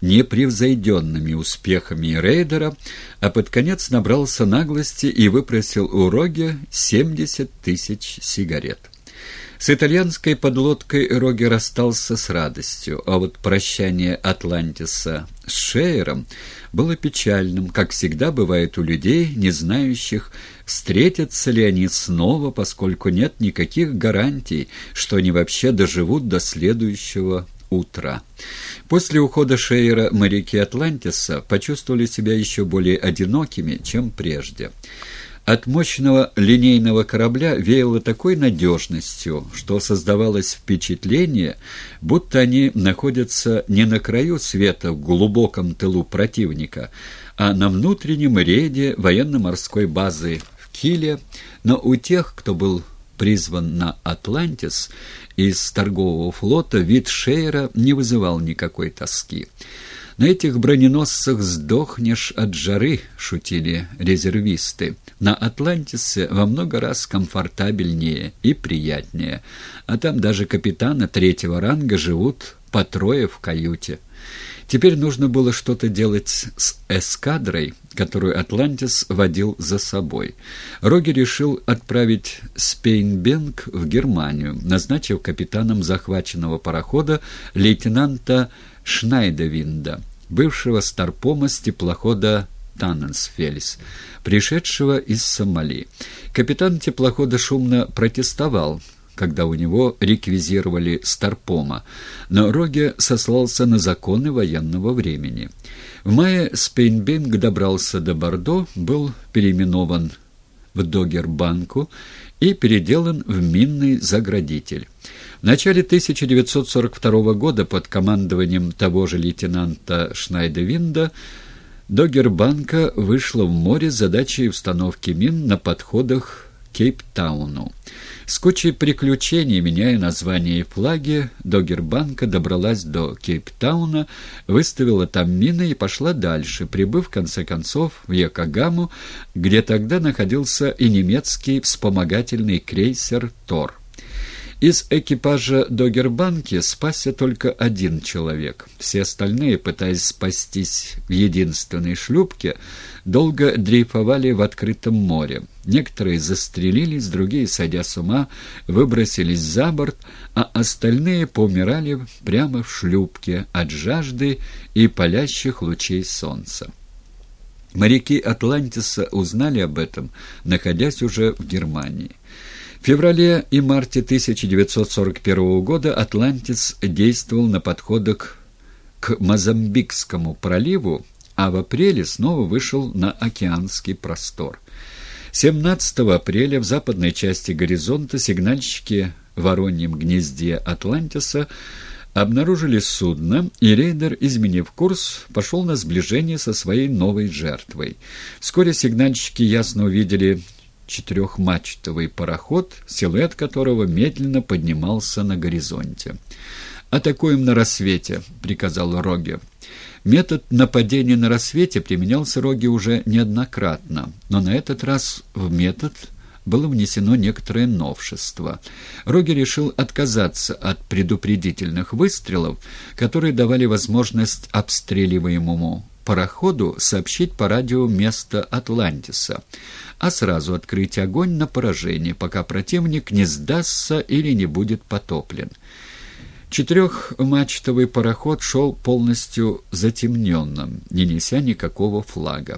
непревзойденными успехами рейдера, а под конец набрался наглости и выпросил у Роги 70 тысяч сигарет. С итальянской подлодкой Роги расстался с радостью, а вот прощание Атлантиса с Шеером было печальным, как всегда бывает у людей, не знающих, встретятся ли они снова, поскольку нет никаких гарантий, что они вообще доживут до следующего утра. После ухода Шейера моряки Атлантиса почувствовали себя еще более одинокими, чем прежде. От мощного линейного корабля веяло такой надежностью, что создавалось впечатление, будто они находятся не на краю света в глубоком тылу противника, а на внутреннем рейде военно-морской базы в Киле, но у тех, кто был призван на «Атлантис» из торгового флота, вид Шейера не вызывал никакой тоски. «На этих броненосцах сдохнешь от жары», — шутили резервисты. «На Атлантисе во много раз комфортабельнее и приятнее, а там даже капитаны третьего ранга живут по трое в каюте». Теперь нужно было что-то делать с эскадрой, которую «Атлантис» водил за собой. Роги решил отправить Спейнбенг в Германию, назначив капитаном захваченного парохода лейтенанта Шнайдевинда, бывшего старпома с теплохода Танненсфельс, пришедшего из Сомали. Капитан теплохода шумно протестовал, когда у него реквизировали Старпома, но Роге сослался на законы военного времени. В мае Спейнбинг добрался до Бордо, был переименован в Догербанку и переделан в минный заградитель. В начале 1942 года под командованием того же лейтенанта Шнайдевинда Догербанка вышла в море с задачей установки мин на подходах Кейптауну. С кучей приключений, меняя название и флаги, Догербанка добралась до Кейптауна, выставила там мины и пошла дальше, прибыв, в конце концов, в Якогаму, где тогда находился и немецкий вспомогательный крейсер «Тор». Из экипажа Догербанки спасся только один человек. Все остальные, пытаясь спастись в единственной шлюпке, долго дрейфовали в открытом море. Некоторые застрелились, другие, сойдя с ума, выбросились за борт, а остальные поумирали прямо в шлюпке от жажды и палящих лучей солнца. Моряки Атлантиса узнали об этом, находясь уже в Германии. В феврале и марте 1941 года «Атлантис» действовал на подходах к Мозамбикскому проливу, а в апреле снова вышел на океанский простор. 17 апреля в западной части горизонта сигнальщики в Вороньем гнезде «Атлантиса» обнаружили судно, и рейдер, изменив курс, пошел на сближение со своей новой жертвой. Вскоре сигнальщики ясно увидели четырехмачтовый пароход, силуэт которого медленно поднимался на горизонте. «Атакуем на рассвете», — приказал Роге. Метод нападения на рассвете применялся Роге уже неоднократно, но на этот раз в метод было внесено некоторое новшество. Роги решил отказаться от предупредительных выстрелов, которые давали возможность обстреливаемому пароходу сообщить по радио место Атлантиса, а сразу открыть огонь на поражение, пока противник не сдастся или не будет потоплен. Четырехмачтовый пароход шел полностью затемненным, не неся никакого флага.